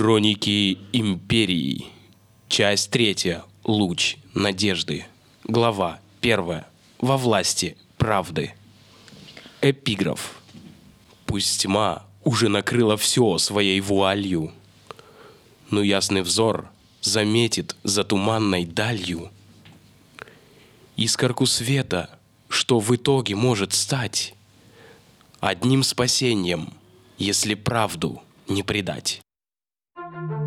Хроники Империи. Часть третья. Луч надежды. Глава первая. Во власти правды. Эпиграф. Пусть тьма уже накрыла все своей вуалью, но ясный взор заметит за туманной далью искорку света, что в итоге может стать одним спасением, если правду не предать. Thank you.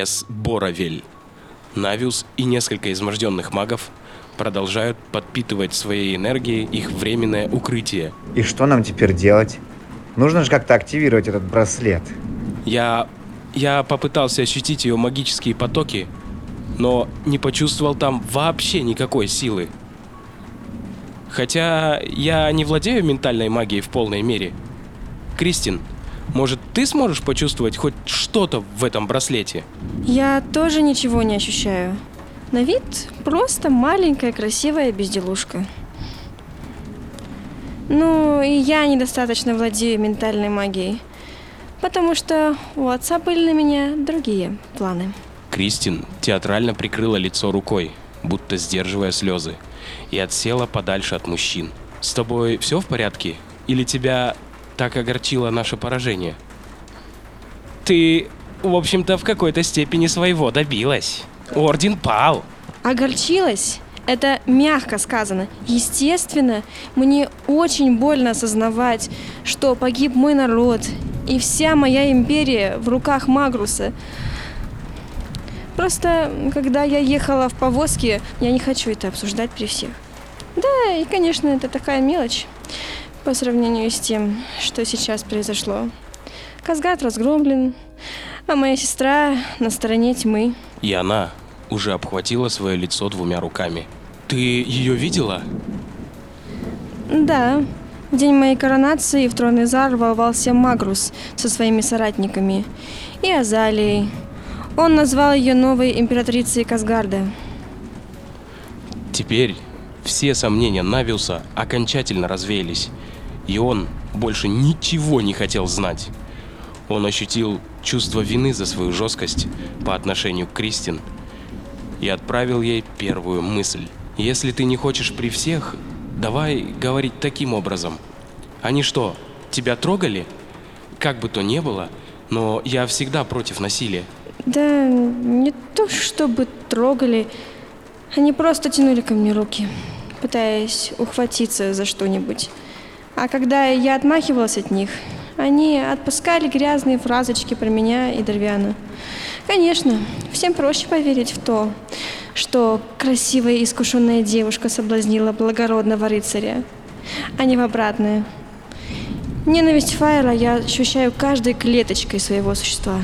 Лес Боровель. Навиус и несколько изможденных магов продолжают подпитывать своей энергией их временное укрытие. И что нам теперь делать? Нужно же как-то активировать этот браслет. Я... я попытался ощутить ее магические потоки, но не почувствовал там вообще никакой силы. Хотя я не владею ментальной магией в полной мере. Кристин, может, ты сможешь почувствовать хоть что-то в этом браслете? Я тоже ничего не ощущаю. На вид просто маленькая красивая безделушка. Ну, и я недостаточно владею ментальной магией. Потому что у отца были на меня другие планы. Кристин театрально прикрыла лицо рукой, будто сдерживая слезы, и отсела подальше от мужчин. С тобой все в порядке? Или тебя так огорчило наше поражение? Ты, в общем-то, в какой-то степени своего добилась. Орден пал. Огорчилась? Это мягко сказано. Естественно, мне очень больно осознавать, что погиб мой народ и вся моя империя в руках Магруса. Просто, когда я ехала в повозке, я не хочу это обсуждать при всех. Да, и, конечно, это такая мелочь по сравнению с тем, что сейчас произошло. Казгат разгромлен, а моя сестра на стороне тьмы. И она уже обхватила свое лицо двумя руками. Ты ее видела? Да, в день моей коронации в тронный зал ворвался Магрус со своими соратниками и Азалией. Он назвал ее новой императрицей Казгарда. Теперь все сомнения Навиуса окончательно развеялись, и он больше ничего не хотел знать. Он ощутил чувство вины за свою жесткость по отношению к Кристин и отправил ей первую мысль. Если ты не хочешь при всех, давай говорить таким образом. Они что, тебя трогали? Как бы то ни было, но я всегда против насилия. Да не то чтобы трогали, они просто тянули ко мне руки, пытаясь ухватиться за что-нибудь. А когда я отмахивалась от них, они отпускали грязные фразочки про меня и Дервяна. Конечно, всем проще поверить в то, что красивая искушенная девушка соблазнила благородного рыцаря, а не в обратное. Ненависть Файра я ощущаю каждой клеточкой своего существа.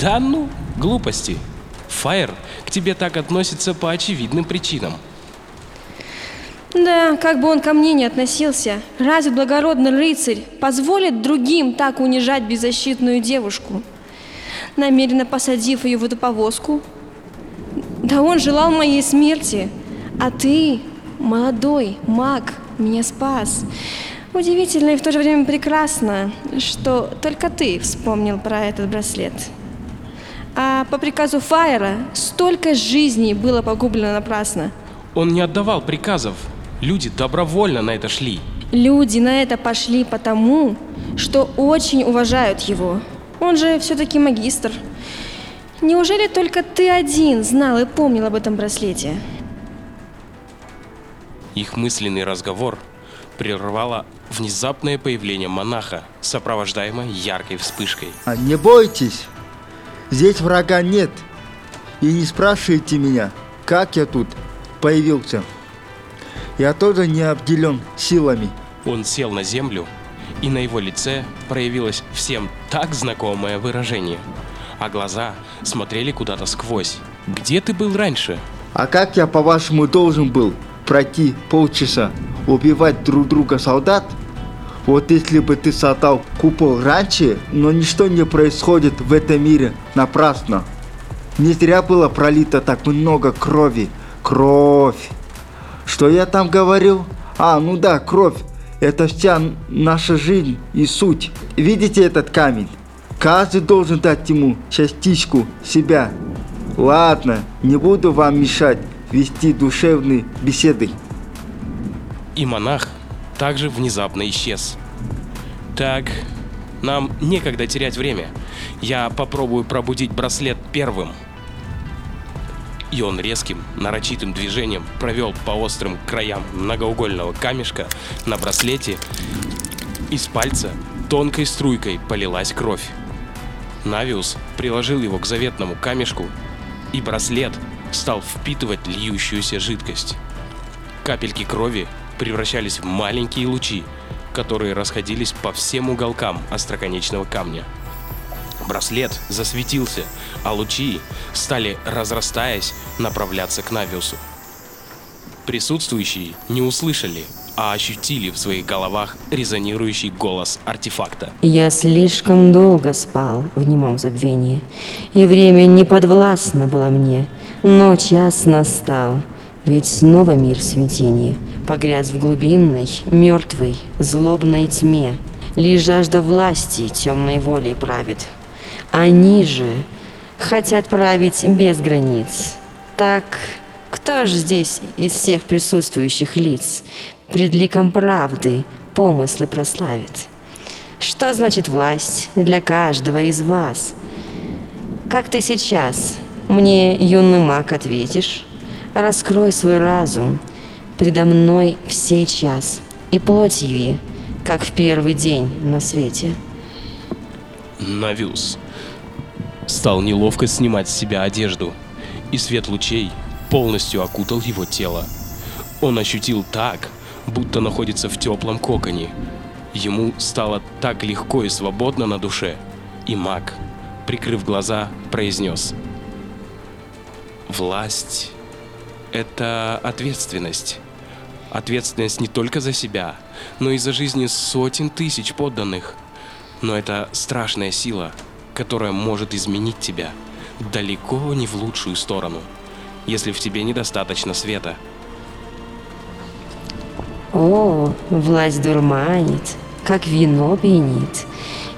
Да ну, глупости. Фаер к тебе так относится по очевидным причинам. Да, как бы он ко мне не относился, разве благородный рыцарь позволит другим так унижать беззащитную девушку, намеренно посадив ее в эту повозку? Да он желал моей смерти, а ты, молодой маг, меня спас. Удивительно и в то же время прекрасно, что только ты вспомнил про этот браслет. А по приказу Фаера столько жизней было погублено напрасно. Он не отдавал приказов. Люди добровольно на это шли. Люди на это пошли потому, что очень уважают его. Он же все-таки магистр. Неужели только ты один знал и помнил об этом браслете? Их мысленный разговор прервало внезапное появление монаха, сопровождаемое яркой вспышкой. А не бойтесь, здесь врага нет. И не спрашивайте меня, как я тут появился. Я тоже не обделен силами. Он сел на землю, и на его лице проявилось всем так знакомое выражение. а глаза смотрели куда-то сквозь. Где ты был раньше? А как я, по-вашему, должен был пройти полчаса, убивать друг друга солдат? Вот если бы ты создал купол раньше, но ничто не происходит в этом мире напрасно. Не зря было пролито так много крови. Кровь. Что я там говорил? А, ну да, кровь. Это вся наша жизнь и суть. Видите этот камень? Каждый должен дать ему частичку себя. Ладно, не буду вам мешать вести душевные беседы. И монах также внезапно исчез. Так, нам некогда терять время. Я попробую пробудить браслет первым. И он резким, нарочитым движением провел по острым краям многоугольного камешка на браслете. Из пальца тонкой струйкой полилась кровь. Навиус приложил его к заветному камешку, и браслет стал впитывать льющуюся жидкость. Капельки крови превращались в маленькие лучи, которые расходились по всем уголкам остроконечного камня. Браслет засветился, а лучи стали, разрастаясь, направляться к Навиусу. Присутствующие не услышали, а ощутили в своих головах резонирующий голос артефакта. Я слишком долго спал в немом забвении, и время не подвластно было мне, но час настал, ведь снова мир в смятении, погряз в глубинной, мертвой, злобной тьме. Лишь жажда власти темной волей правит. Они же хотят править без границ. Так, кто же здесь из всех присутствующих лиц пред ликом правды помыслы прославит? Что значит власть для каждого из вас? Как ты сейчас мне, юный маг, ответишь? Раскрой свой разум предо мной в сей час и плоть яви, как в первый день на свете. Навиус стал неловко снимать с себя одежду, и свет лучей полностью окутал его тело. Он ощутил так, будто находится в теплом коконе. Ему стало так легко и свободно на душе, и маг, прикрыв глаза, произнес «Власть — это ответственность. Ответственность не только за себя, но и за жизни сотен тысяч подданных. Но это страшная сила, которая может изменить тебя далеко не в лучшую сторону, если в тебе недостаточно света. О, власть дурманит, как вино пьянит,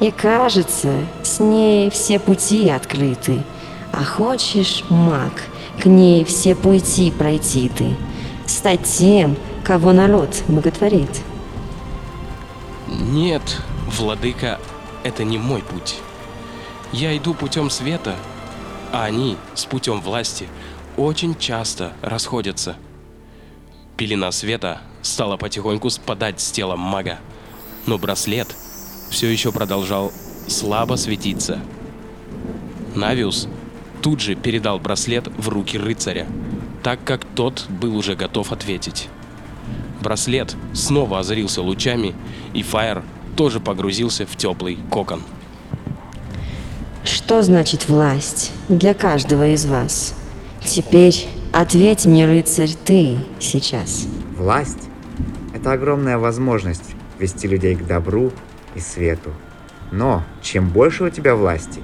и кажется, с ней все пути открыты. А хочешь, маг, к ней все пути пройти ты, стать тем, кого народ боготворит. Нет, владыка, это не мой путь. Я иду путем света, а они с путем власти очень часто расходятся. Пелена света стала потихоньку спадать с тела мага, но браслет все еще продолжал слабо светиться. Навиус тут же передал браслет в руки рыцаря, так как тот был уже готов ответить. Браслет снова озарился лучами, и Фаер тоже погрузился в теплый кокон. Что значит власть для каждого из вас? Теперь ответь мне, рыцарь, ты сейчас. Власть – это огромная возможность вести людей к добру и свету. Но чем больше у тебя власти,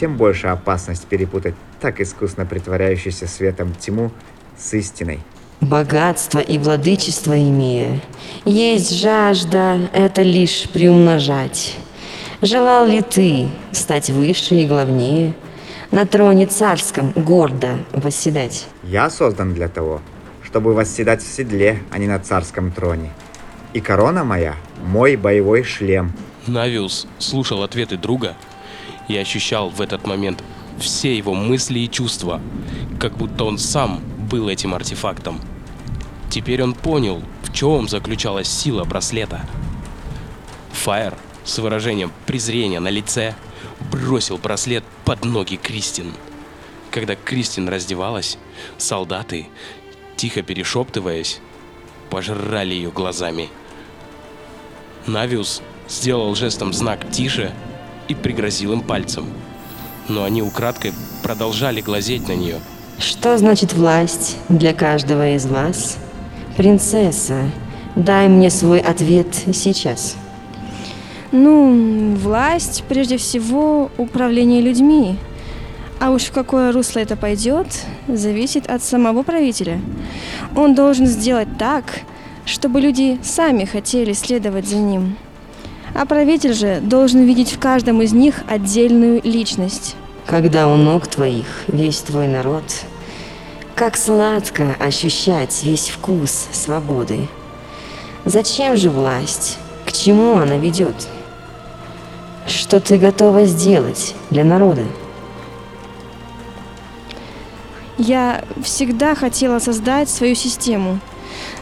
тем больше опасность перепутать так искусно притворяющийся светом тьму с истиной. Богатство и владычество имея, есть жажда это лишь приумножать. Желал ли ты стать выше и главнее, на троне царском гордо восседать? Я создан для того, чтобы восседать в седле, а не на царском троне. И корона моя – мой боевой шлем. Навиус слушал ответы друга и ощущал в этот момент все его мысли и чувства, как будто он сам был этим артефактом. Теперь он понял, в чем заключалась сила браслета. Фаер с выражением презрения на лице бросил браслет под ноги Кристин. Когда Кристин раздевалась, солдаты, тихо перешептываясь, пожрали ее глазами. Навиус сделал жестом знак «тише» и пригрозил им пальцем. но они украдкой продолжали глазеть на нее. Что значит власть для каждого из вас? Принцесса, дай мне свой ответ сейчас. Ну, власть, прежде всего, управление людьми. А уж в какое русло это пойдет, зависит от самого правителя. Он должен сделать так, чтобы люди сами хотели следовать за ним. А правитель же должен видеть в каждом из них отдельную личность. Когда у ног твоих весь твой народ, как сладко ощущать весь вкус свободы. Зачем же власть? К чему она ведет? Что ты готова сделать для народа? Я всегда хотела создать свою систему.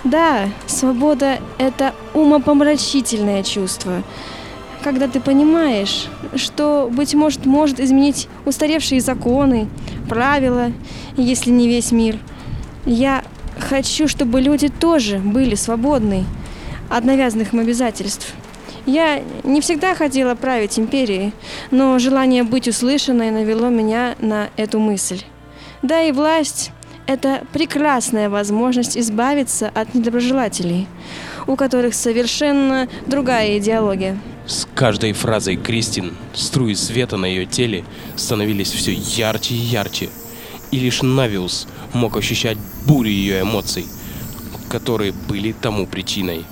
Да, свобода – это умопомрачительное чувство. Когда ты понимаешь, что, быть может, может изменить устаревшие законы, правила, если не весь мир. Я хочу, чтобы люди тоже были свободны от навязанных им обязательств. Я не всегда хотела править империей, но желание быть услышанной навело меня на эту мысль. Да и власть – это прекрасная возможность избавиться от недоброжелателей, у которых совершенно другая идеология. С каждой фразой Кристин струи света на ее теле становились все ярче и ярче. И лишь Навиус мог ощущать бурю ее эмоций, которые были тому причиной.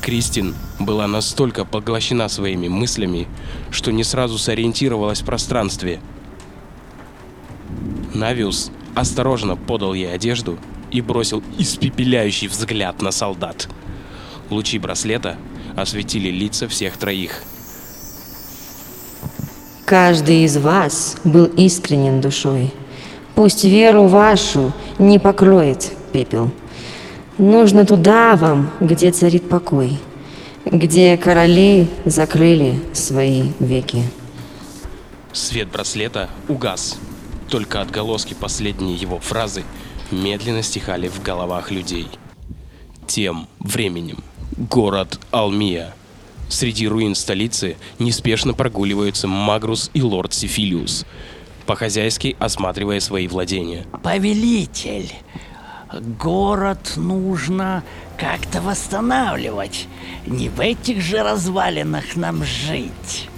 Кристин была настолько поглощена своими мыслями, что не сразу сориентировалась в пространстве. Навиус осторожно подал ей одежду и бросил испепеляющий взгляд на солдат. Лучи браслета осветили лица всех троих. Каждый из вас был искренен душой. Пусть веру вашу не покроет пепел. Нужно туда вам, где царит покой, где короли закрыли свои веки. Свет браслета угас. Только отголоски последней его фразы медленно стихали в головах людей. Тем временем город Алмия. Среди руин столицы неспешно прогуливаются Магрус и лорд Сифилиус, по-хозяйски осматривая свои владения. Повелитель, город нужно как-то восстанавливать. Не в этих же развалинах нам жить.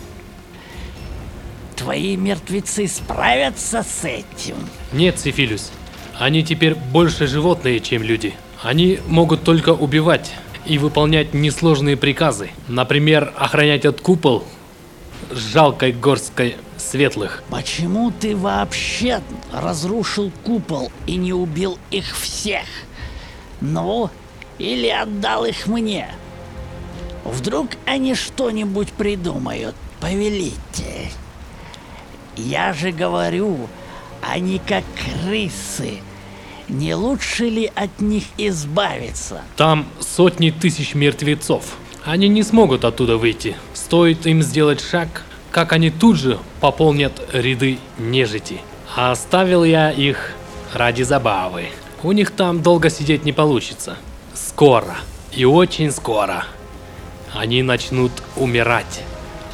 Твои мертвецы справятся с этим? Нет, Сифилюс. Они теперь больше животные, чем люди. Они могут только убивать и выполнять несложные приказы. Например, охранять от купол жалкой горсткой светлых. Почему ты вообще разрушил купол и не убил их всех? Ну, или отдал их мне? Вдруг они что-нибудь придумают, повелитель? Я же говорю, они как крысы. Не лучше ли от них избавиться? Там сотни тысяч мертвецов. Они не смогут оттуда выйти. Стоит им сделать шаг, как они тут же пополнят ряды нежити. А оставил я их ради забавы. У них там долго сидеть не получится. Скоро, и очень скоро, они начнут умирать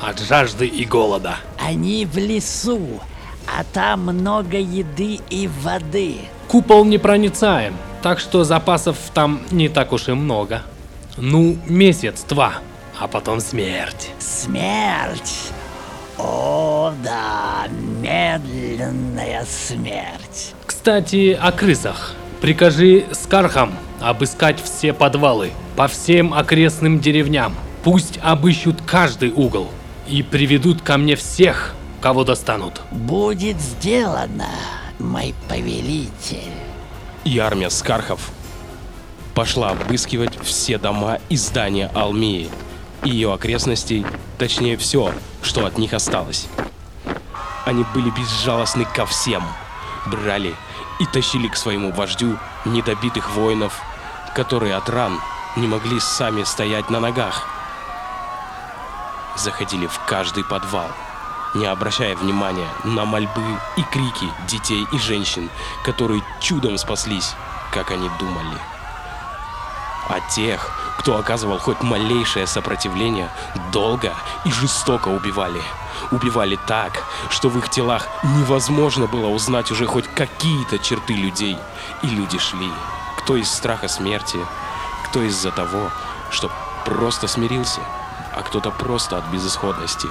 от жажды и голода. Они в лесу, а там много еды и воды. Купол непроницаем, так что запасов там не так уж и много. Ну, месяц-два, а потом смерть. Смерть. О, да, медленная смерть. Кстати, о крысах. Прикажи Скархам обыскать все подвалы по всем окрестным деревням. Пусть обыщут каждый угол и приведут ко мне всех, кого достанут. Будет сделано, мой повелитель. И армия Скархов пошла обыскивать все дома и здания Алмии и ее окрестностей, точнее все, что от них осталось. Они были безжалостны ко всем, брали и тащили к своему вождю недобитых воинов, которые от ран не могли сами стоять на ногах. Заходили в каждый подвал, не обращая внимания на мольбы и крики детей и женщин, которые чудом спаслись, как они думали. А тех, кто оказывал хоть малейшее сопротивление, долго и жестоко убивали. Убивали так, что в их телах невозможно было узнать уже хоть какие-то черты людей. И люди шли. Кто из страха смерти, кто из-за того, что просто смирился, а кто-то просто от безысходности.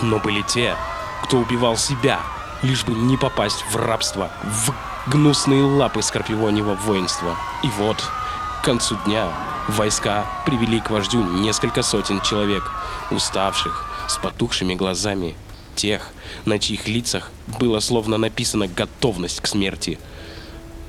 Но были те, кто убивал себя, лишь бы не попасть в рабство, в гнусные лапы скорпионего воинства. И вот, к концу дня, войска привели к вождю несколько сотен человек, уставших, с потухшими глазами, тех, на чьих лицах было словно написано готовность к смерти.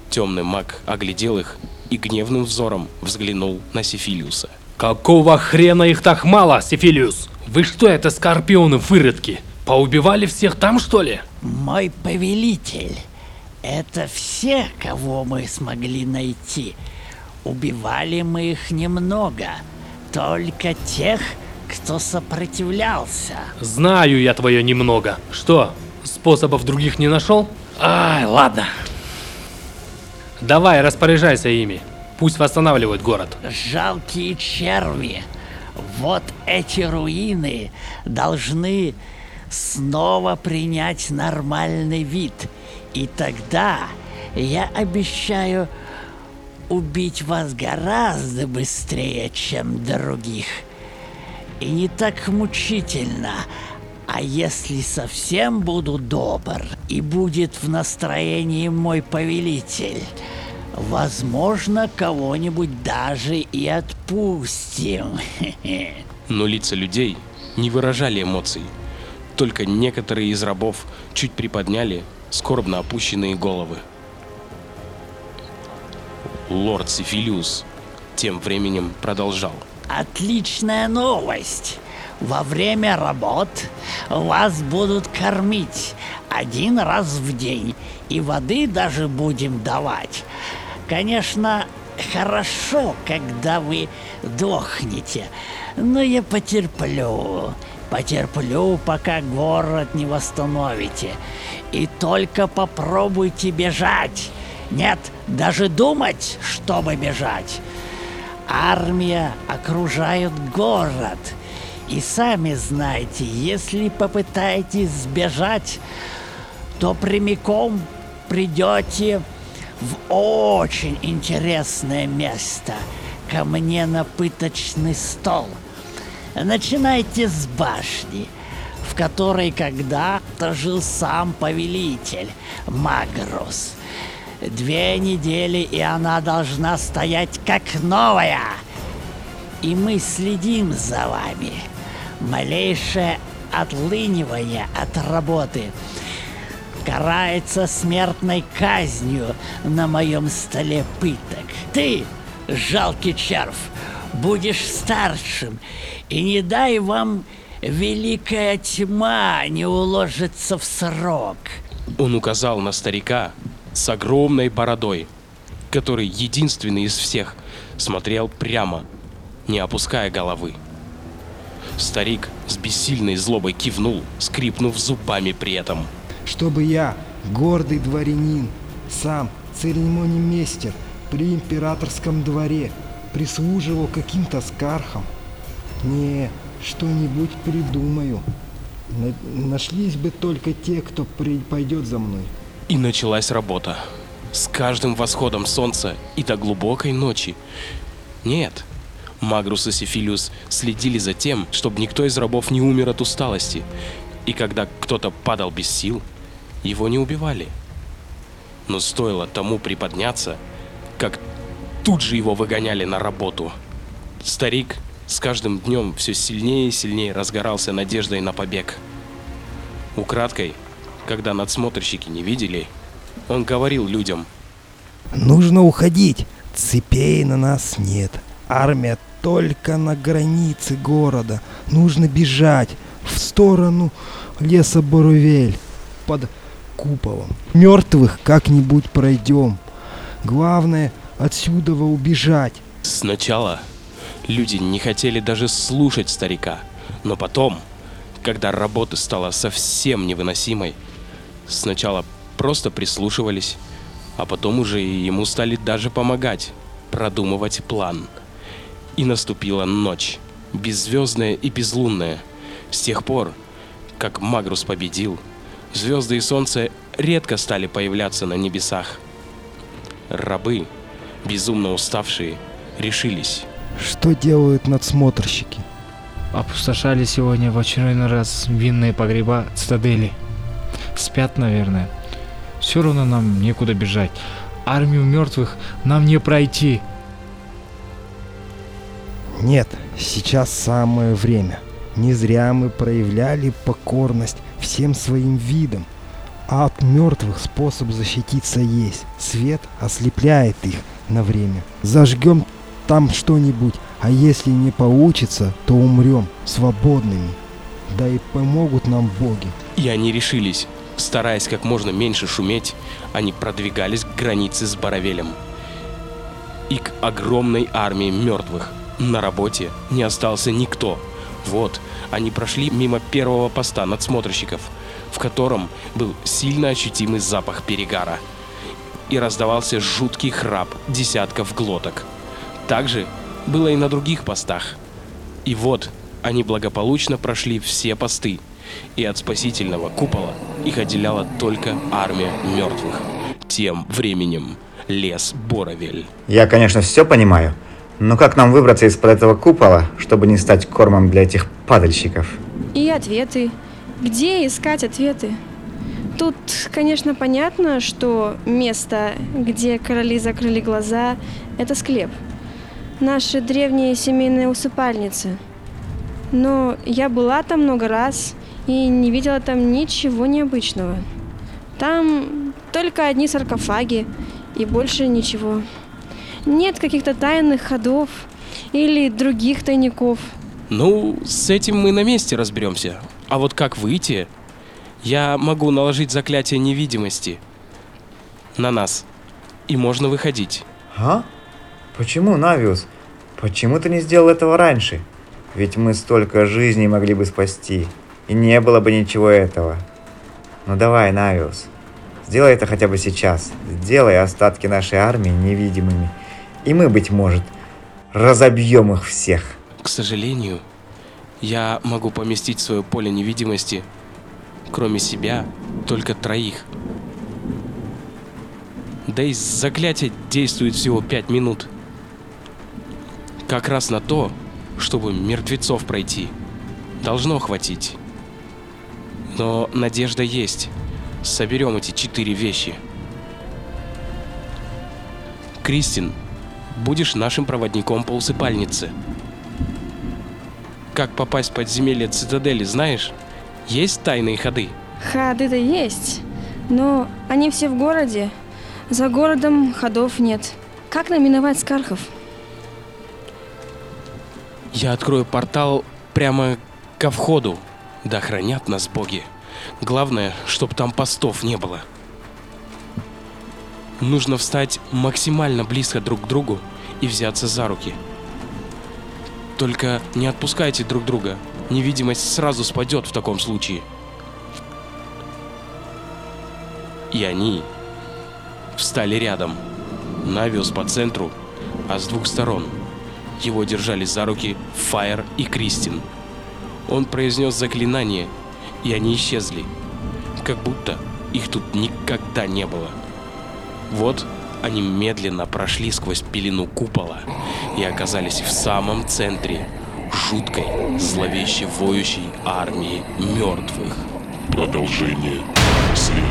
Темный маг оглядел их и гневным взором взглянул на Сифилиуса. Какого хрена их так мало, Сифилиус? Вы что это, скорпионы выродки? Поубивали всех там, что ли? Мой повелитель, это все, кого мы смогли найти. Убивали мы их немного, только тех, кто сопротивлялся. Знаю я твое немного. Что, способов других не нашел? Ай, ладно. Давай, распоряжайся ими. Пусть восстанавливают город. Жалкие черви. Вот эти руины должны снова принять нормальный вид. И тогда я обещаю убить вас гораздо быстрее, чем других. И не так мучительно. А если совсем буду добр и будет в настроении мой повелитель, возможно, кого-нибудь даже и отпустим. Но лица людей не выражали эмоций. Только некоторые из рабов чуть приподняли скорбно опущенные головы. Лорд Сифилиус тем временем продолжал. Отличная новость. Во время работ вас будут кормить один раз в день, и воды даже будем давать. Конечно, хорошо, когда вы дохнете, но я потерплю. Потерплю, пока город не восстановите. И только попробуйте бежать. Нет, даже думать, чтобы бежать. Армия окружает город. И сами знаете, если попытаетесь сбежать, то прямиком придете в очень интересное место. Ко мне на пыточный стол. Начинайте с башни, в которой когда-то жил сам повелитель Магрус. Две недели, и она должна стоять как новая. И мы следим за вами. Малейшее отлынивание от работы карается смертной казнью на моем столе пыток. Ты, жалкий червь, будешь старшим, и не дай вам великая тьма не уложится в срок. Он указал на старика с огромной бородой, который единственный из всех смотрел прямо, не опуская головы. Старик с бессильной злобой кивнул, скрипнув зубами при этом. чтобы я, гордый дворянин, сам церемонимейстер при императорском дворе, прислуживал каким-то скархам. Не, что-нибудь придумаю. На- нашлись бы только те, кто при- пойдет за мной. И началась работа. С каждым восходом солнца и до глубокой ночи. Нет, Магрус и Сифилиус следили за тем, чтобы никто из рабов не умер от усталости. И когда кто-то падал без сил, его не убивали. Но стоило тому приподняться, тут же его выгоняли на работу. Старик с каждым днем все сильнее и сильнее разгорался надеждой на побег. Украдкой, когда надсмотрщики не видели, он говорил людям, Нужно уходить. Цепей на нас нет. Армия только на границе города. Нужно бежать в сторону леса Борувель под куполом. Мертвых как-нибудь пройдем. Главное отсюда убежать. Сначала люди не хотели даже слушать старика, но потом, когда работа стала совсем невыносимой, сначала просто прислушивались, а потом уже ему стали даже помогать. продумывать план. И наступила ночь, беззвездная и безлунная. С тех пор, как Магрус победил, звезды и солнце редко стали появляться на небесах. Рабы, безумно уставшие, решились. Что делают надсмотрщики? Опустошали сегодня в очередной раз винные погреба цитадели. Спят, наверное. Все равно нам некуда бежать. Армию мертвых нам не пройти. Нет, сейчас самое время. Не зря мы проявляли покорность всем своим видам. А от мертвых способ защититься есть. Свет ослепляет их на время. Зажгем там что-нибудь, а если не получится, то умрем свободными. Да и помогут нам боги. И они решились. Стараясь как можно меньше шуметь, они продвигались к границе с Баравелем. И к огромной армии мертвых. На работе не остался никто. Вот, они прошли мимо первого поста надсмотрщиков, в котором был сильно ощутимый запах перегара. И раздавался жуткий храп десятков глоток. Также было и на других постах. И вот они благополучно прошли все посты, и от спасительного купола их отделяла только армия мертвых. Тем временем лес Боровель. Я, конечно, все понимаю, но как нам выбраться из-под этого купола, чтобы не стать кормом для этих падальщиков? И ответы. Где искать ответы? Тут, конечно, понятно, что место, где короли закрыли глаза, это склеп. Наши древние семейные усыпальницы. Но я была там много раз и не видела там ничего необычного. Там только одни саркофаги и больше ничего. Нет каких-то тайных ходов или других тайников. Ну, с этим мы на месте разберемся. А вот как выйти? Я могу наложить заклятие невидимости на нас. И можно выходить. А? Почему, Навиус? Почему ты не сделал этого раньше? Ведь мы столько жизней могли бы спасти. И не было бы ничего этого. Ну давай, Навиус. Сделай это хотя бы сейчас. Сделай остатки нашей армии невидимыми. И мы, быть может, разобьем их всех. К сожалению, я могу поместить свое поле невидимости, кроме себя, только троих. Да и заклятие действует всего пять минут. Как раз на то, чтобы мертвецов пройти. Должно хватить. Но надежда есть. Соберем эти четыре вещи. Кристин, будешь нашим проводником по усыпальнице. Как попасть в подземелье цитадели, знаешь? Есть тайные ходы? Ходы-то есть, но они все в городе. За городом ходов нет. Как нам миновать Скархов? Я открою портал прямо ко входу. Да хранят нас боги. Главное, чтоб там постов не было. Нужно встать максимально близко друг к другу и взяться за руки. Только не отпускайте друг друга. Невидимость сразу спадет в таком случае. И они встали рядом. Навиус по центру, а с двух сторон. Его держали за руки Фаер и Кристин. Он произнес заклинание, и они исчезли. Как будто их тут никогда не было. Вот они медленно прошли сквозь пелену купола и оказались в самом центре жуткой, зловеще воющей армии мертвых. Продолжение следует.